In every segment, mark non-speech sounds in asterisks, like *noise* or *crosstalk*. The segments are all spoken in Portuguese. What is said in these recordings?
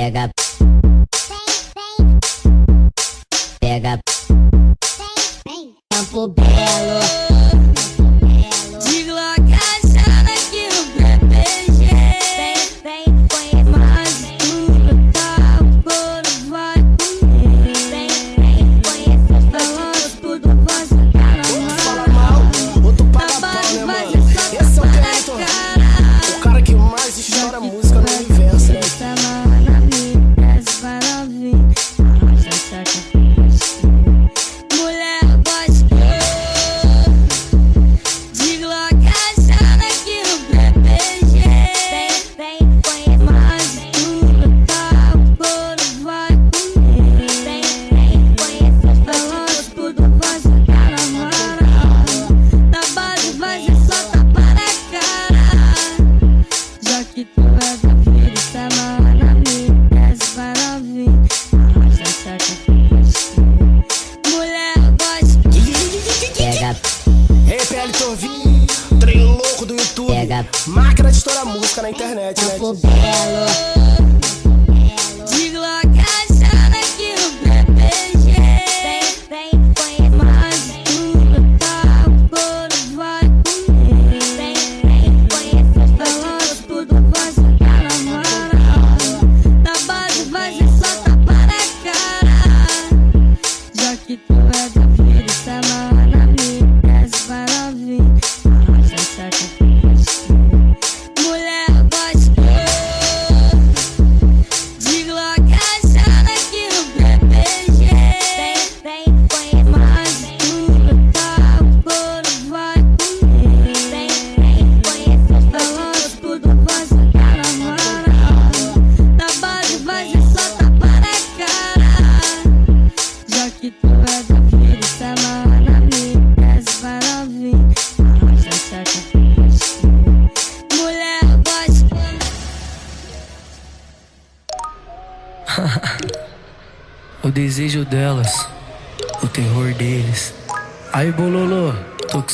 Pega.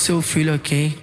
Seu filho aqui,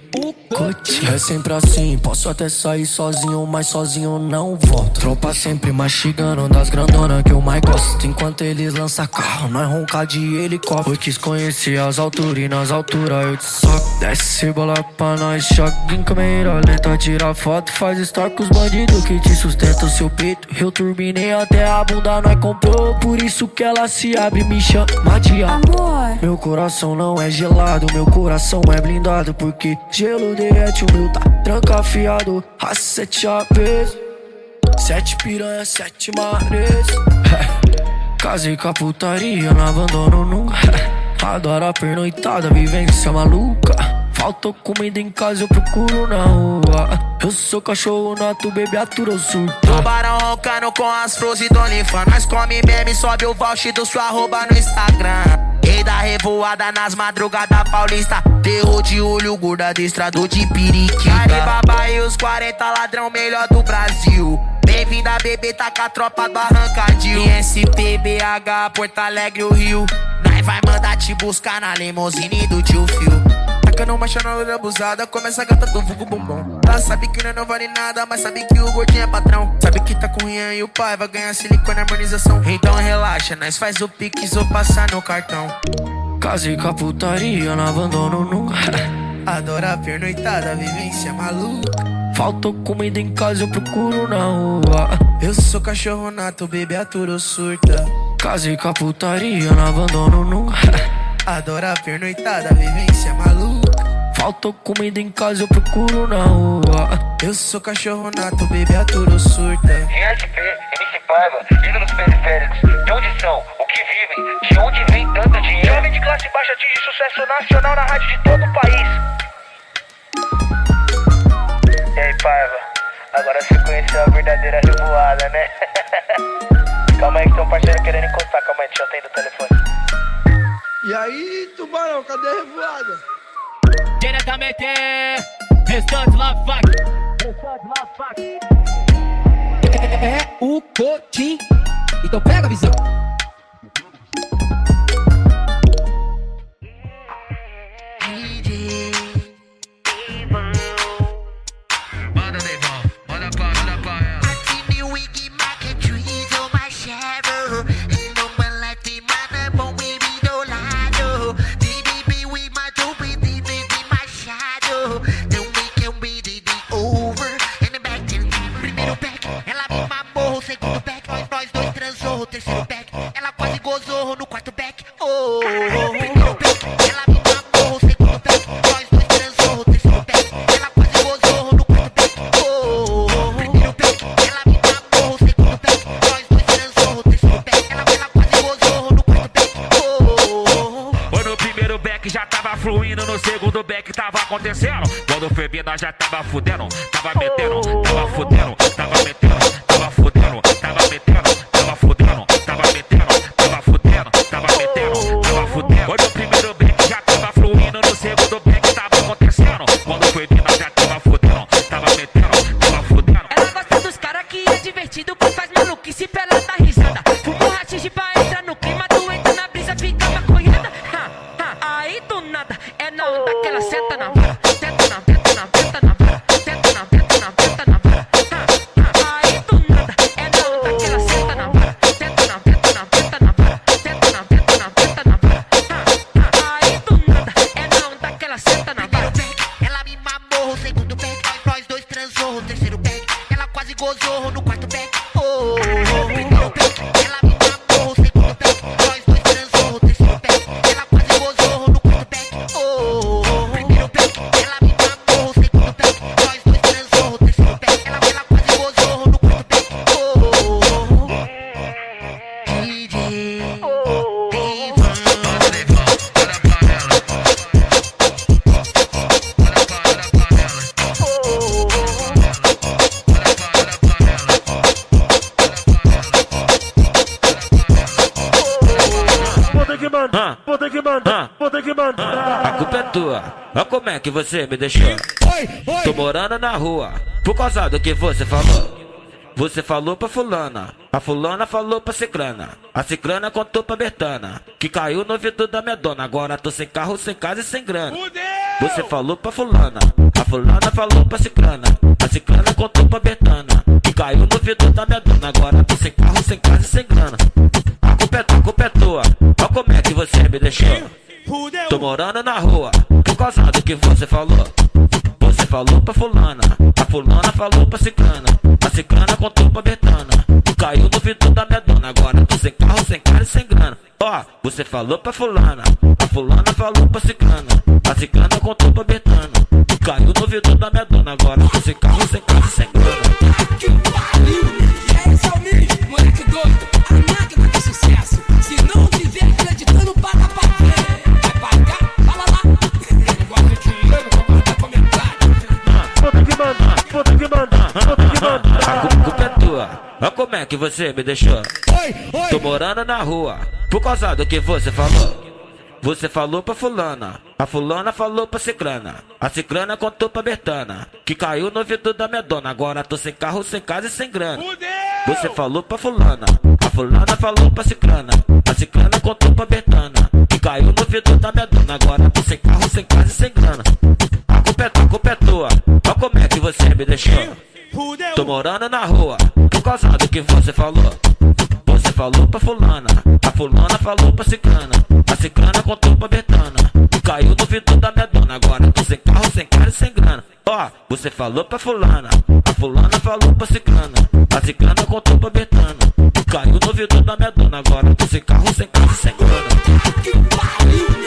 É sempre assim, posso até sair sozinho, mas sozinho não volto. Tropa sempre mastigando das grandonas que eu mais gosto. Enquanto eles lançam carro, nós ronca de helicóptero. Eu quis conhecer as alturas e nas alturas eu te soco. Desce bola pra nós, choque em câmera lenta. Tira foto, faz story com os bandidos que te sustentam seu peito. Eu turbinei até a bunda, nós comprou. Por isso que ela se abre, me chama de amor. Meu coração não é gelado, meu coração é blindado. Porque gelo derrete, o meu tá trancafiado. A sete aves, sete piranha, sete mares. *laughs* Casei com a putaria, não abandono nunca. *laughs* Adoro a pernoitada, vivência maluca. Faltou comida em casa, eu procuro na rua. Eu sou cachorro nato, bebê atura, surto. Tubarão roncando com as flores do Olifa. Nós come meme, sobe o voucher do sua arroba no Instagram. Da revoada nas madrugadas paulista. Terror de olho, gorda adestrador de periquita. Caribaba e os 40 ladrão melhor do Brasil. Bem-vinda, bebê, tá com a tropa do arrancadil. ISPBH, Porto Alegre, o Rio. Nós vai mandar te buscar na limousine do tio Fio. Tacando uma chanela abusada, começa a gata do vulgo bombom. Ela sabe que não vale nada, mas sabe que o gordinho é patrão. Sabe que tá com Rian e o pai vai ganhar silicone harmonização. Então relaxa, nós faz o pix ou passar no cartão. Casei com a putaria, não abandono nunca. *laughs* Adora a pernoitada, vivência maluca. Faltou comida em casa, eu procuro na rua. Eu sou cachorro nato, bebê aturo surta. Casei com a putaria, não abandono nunca. *laughs* Adora a pernoitada, vivência maluca. Faltou comida em casa, eu procuro na rua. Eu sou cachorro nato, bebê aturo surta. ISP, MC Paiva, ídolos periféricos. De onde são? O que vivem? De onde vem tanto dinheiro? Jovem de classe baixa atinge sucesso nacional na rádio de todo o país. E aí, Paiva? Agora você conheceu a verdadeira revoada, né? *laughs* calma aí que tem um parceiro querendo encostar. Calma aí, deixa eu atender o telefone. E aí, tubarão, cadê a revoada? Diretamente, restante lá, fuck. Restante lá, fuck. É o Cotim. Então pega a visão. Tava acontecendo. Quando foi nós já tava fudendo, tava metendo, tava fudendo, A culpa é tua. Olha como é que você me deixou. Tô morando na rua, por causa do que você falou. Você falou pra fulana, a fulana falou pra ciclana, a ciclana contou pra Bertana, que caiu no ouvido da minha dona, agora tô sem carro, sem casa e sem grana. Você falou pra fulana, a fulana falou pra ciclana, a ciclana contou pra Bertana, que caiu no ouvido da minha dona, agora tô sem carro, sem casa e sem grana. A culpa é tua, a culpa é tua, olha como é que você me deixou. Tô morando na rua, por causa do que você falou. Você falou pra fulana, a fulana falou pra ciclana, a ciclana contou pra Betana. Caiu no vidro da minha dona, agora tô sem carro, sem cara e sem grana. Ó, você falou pra fulana, a fulana falou pra ciclana, a ciclana contou pra Betana. Caiu no vidro da minha dona, agora tô sem carro, sem casa e sem grana. Vou mandar. A culpa, é tua, olha como é que você me deixou. Tô morando na rua, por causa do que você falou. Você falou pra fulana, a fulana falou pra ciclana, a ciclana contou pra Bertana, que caiu no ouvido da minha dona, agora tô sem carro, sem casa e sem grana. Você falou pra fulana, a fulana falou pra ciclana, a ciclana contou pra Bertana, que caiu no ouvido da minha dona, agora tô sem carro, sem casa e sem grana. A culpa é tua, a culpa é tua, olha como é que você me deixou. Tô morando na rua, por causa do que você falou. Você falou pra fulana, a fulana falou pra ciclana, a ciclana contou pra Betana. Caiu no vidro da minha dona, agora tô sem carro, sem cara e sem grana. Ó, você falou pra fulana, a fulana falou pra ciclana, a ciclana contou pra Betana. Caiu no vidro da minha dona, agora tô sem carro, sem casa e sem grana.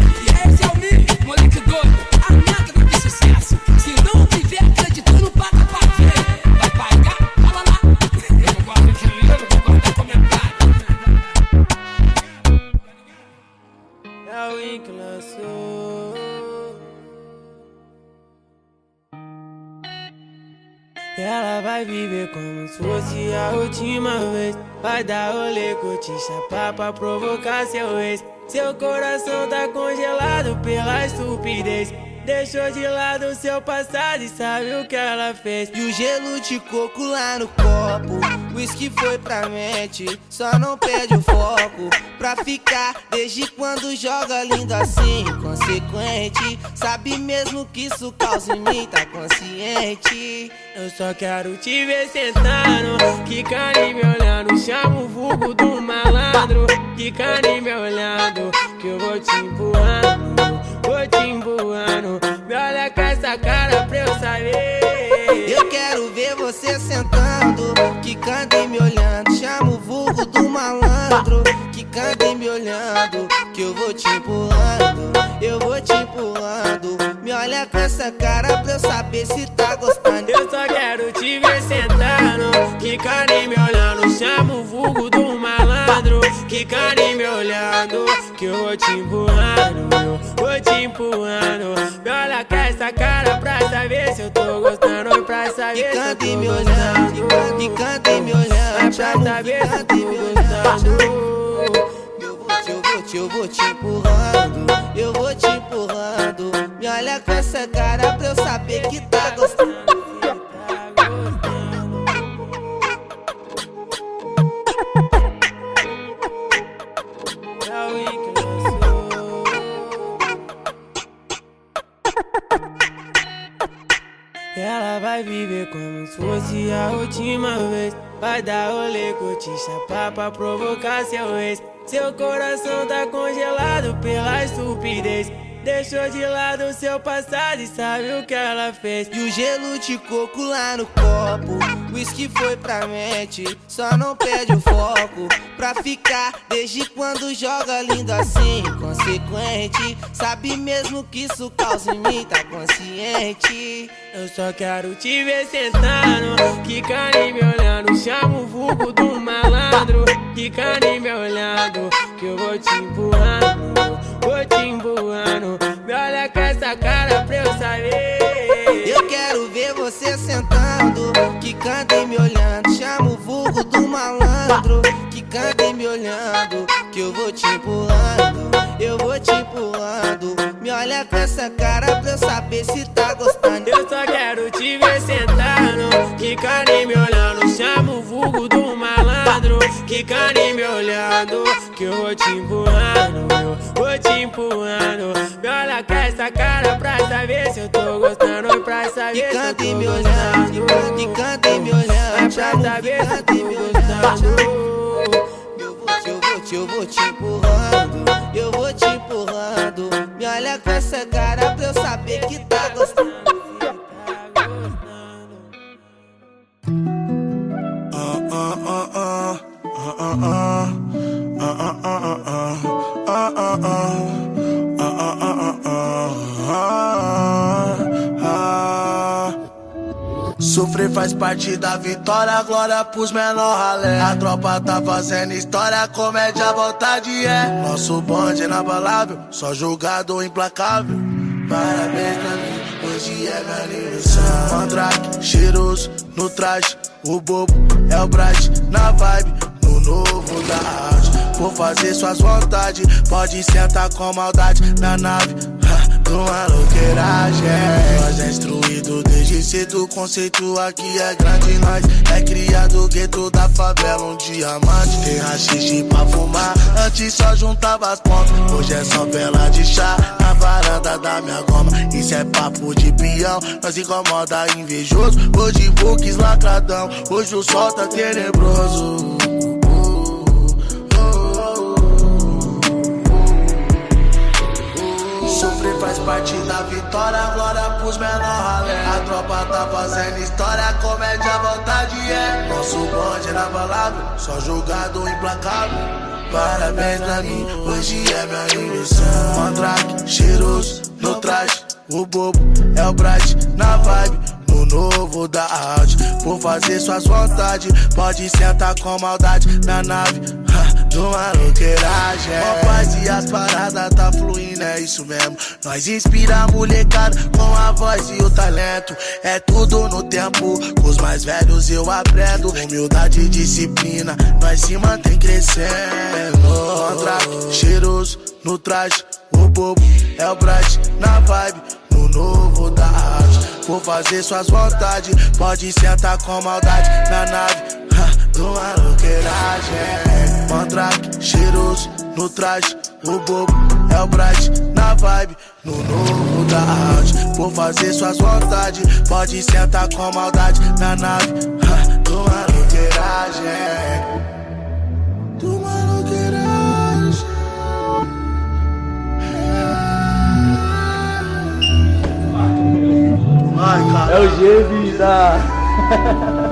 Vai viver como se fosse a última vez. Vai dar rolê, curtir, chapar pra provocar seu ex. Seu coração tá congelado pela estupidez. Deixou de lado seu passado e sabe o que ela fez. E o gelo de coco lá no copo. Whisky foi pra mente, só não perde o foco. Pra ficar, desde quando joga lindo assim, consequente. Sabe mesmo que isso causa em mim, tá consciente. Eu só quero te ver sentando, quicando e me olhando. Chama o vulgo do malandro, quicando e me olhando. Que eu vou te empurrando, vou te empurrando. Me olha com essa cara pra eu saber. Ver você sentando, quicando e me olhando. Chama o vulgo do malandro, quicando e me olhando. Que eu vou te empurrando, eu vou te empurrando. Me olha com essa cara pra eu saber se tá gostando. Eu só quero te ver sentando, quicando e me olhando. Chama o vulgo do malandro, quicando e me olhando. Que eu vou te empurrando, eu vou te empurrando. Me olha com essa cara pra saber se eu tô gostando. Pra saber se eu Quicando e tô me olhando, gostando. quicando e me olhando. Quicando e tô. Eu vou, te- eu vou, te- eu vou te empurrando, eu vou te empurrando. Me olha com essa cara pra eu saber que tá gostando. Ela vai viver como se fosse a última vez. Vai dar rolê, chapar pra provocar seu ex. Seu coração tá congelado pela estupidez. Deixou de lado seu passado e sabe o que ela fez. E o gelo de coco lá no copo. Whisky foi pra mente, só não perde o foco. Pra ficar, desde quando joga lindo assim, consequente. Sabe mesmo que isso causa em mim, tá consciente. Eu só quero te ver sentando, quicando e me olhando. Chama o vulgo do malandro, quicando e me olhando. Que eu vou te empurrando, vou te empurrando. Me olha com essa cara pra eu saber. Eu quero ver você sentando, quicando e me olhando. Chama o vulgo do malandro, quicando e me olhando. Que eu vou te empurrando, eu vou te empurrando. Me olha com essa cara pra eu saber se tá gostando. Eu só quero te ver sentando, quicando e me olhando. Chama o vulgo do malandro, quicando e me olhando. Que eu vou te empurrando, eu vou te empurrando. Me olha com essa cara pra saber se eu tô gostando. Pra saber se eu tô me olhando, gostando. quicando e me olhando. Pra saber se eu tô gostando. Eu vou, te- eu vou, te- eu vou te empurrando, eu vou te empurrando. Me olha com essa cara pra eu saber que tá gostando. Sofrer faz parte da vitória, glória pros menor ralé. A tropa tá fazendo história, comédia à vontade é. Nosso bonde inabalável, só julgado implacável. Parabéns pra mim, hoje é meu aniversário. Mandrake, cheiroso, no traje, o bobo é o Bright, na vibe, no novo da arte. Vou fazer suas vontades, pode sentar com maldade na nave. ha, Uma louqueiragem. Nós é instruído desde cedo O conceito aqui é grande. Nós é criado gueto da favela Um diamante. Tem rachixe pra fumar Antes só juntava as pontas. Hoje é só vela de chá Na varanda da minha goma. Isso é papo de peão Nós incomoda invejoso. Hoje books lacradão Hoje o sol tá tenebroso Sofrer faz parte da vitória, glória pros menor ralé. A tropa tá fazendo história, comédia vontade é. Nosso bonde inabalável, só julgado implacável. Parabéns pra mim, hoje é meu aniversário. Mandrake, cheiroso, no traje, o bobo é o Bright, na vibe. No novo da arte, por fazer suas vontades. Pode sentar com maldade na nave, uma louqueiragem. Ó paz e as paradas tá fluindo, é isso mesmo. Nós inspira a molecada com a voz e o talento. É tudo no tempo, com os mais velhos eu aprendo. Humildade e disciplina, nós se mantém crescendo. Mandrake, cheiroso, no traje, o bobo é o Bright, na vibe, no novo da arte. Vou fazer suas vontades, pode sentar com maldade na nave, do maluqueiragem. Mandrake, cheiroso no traje. O bobo é o Bright na vibe. No novo da arte, vou fazer suas vontades. Pode sentar com maldade na nave. do numa louqueiragem. Ai, é o G, vida! *laughs*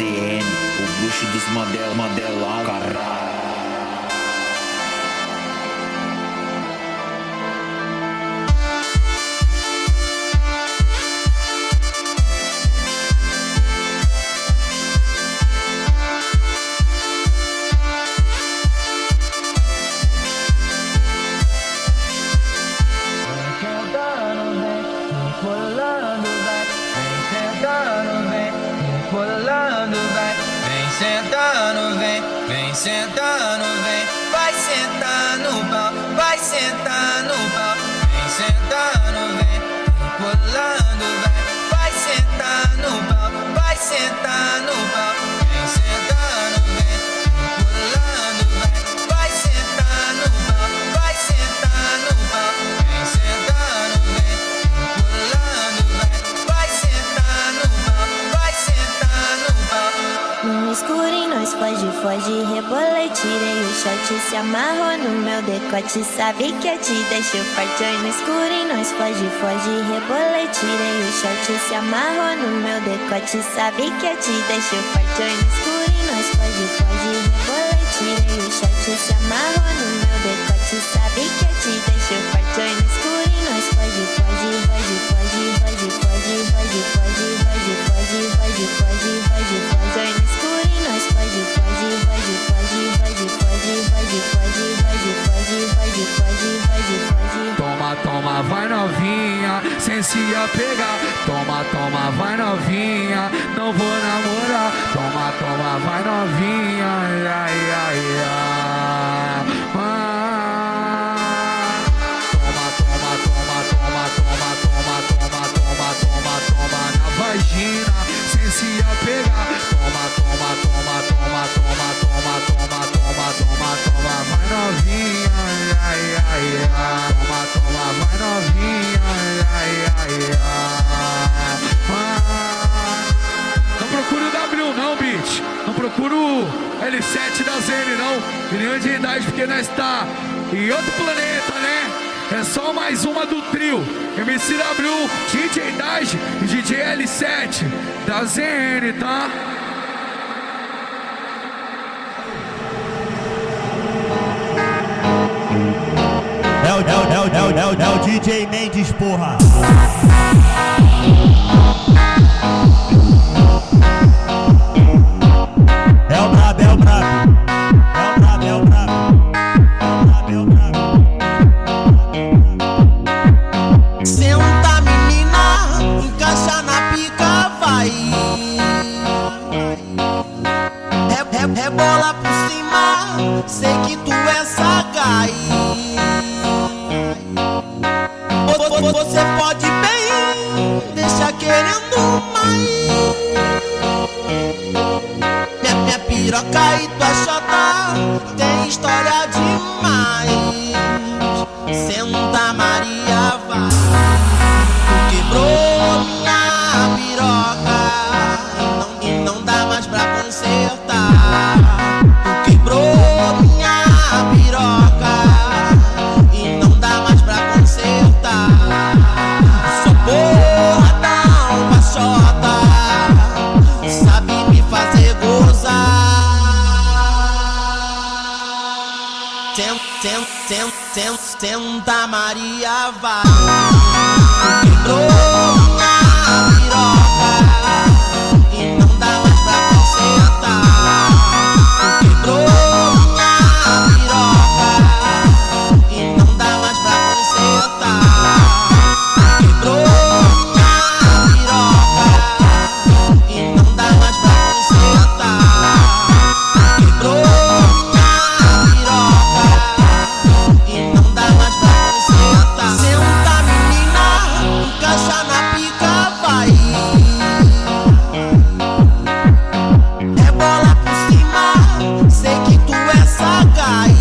CN, o bruxo dos Mandela, Mandelão, caralho. sentando, vem, vem sentando, vem, vai sentar no pau, vai sentar no pau, vem sentando, vem, pular. foi de rebolei, tirei o short Se amarrou no meu decote. Sabe que eu te deixo forte Oi no escuro e nós foge, foge Rebolei, tirei o short Se amarrou no meu decote. Sabe que eu te deixo forte Oi no escuro e nós foge, foge Rebolei, tirei o short Se amarrou no meu decote. Sabe que eu te deixo forte Oi no escuro toma, vai novinha, sem se apegar. Toma, toma, vai novinha, não vou namorar. Toma, toma, vai novinha, ai, ai. Só mais uma do trio. MCW, DJ Dash e DJ L7 da ZN, tá? É o, é o, é o, é o, é o é DJ Mendes, porra. Senta Maria vai. high.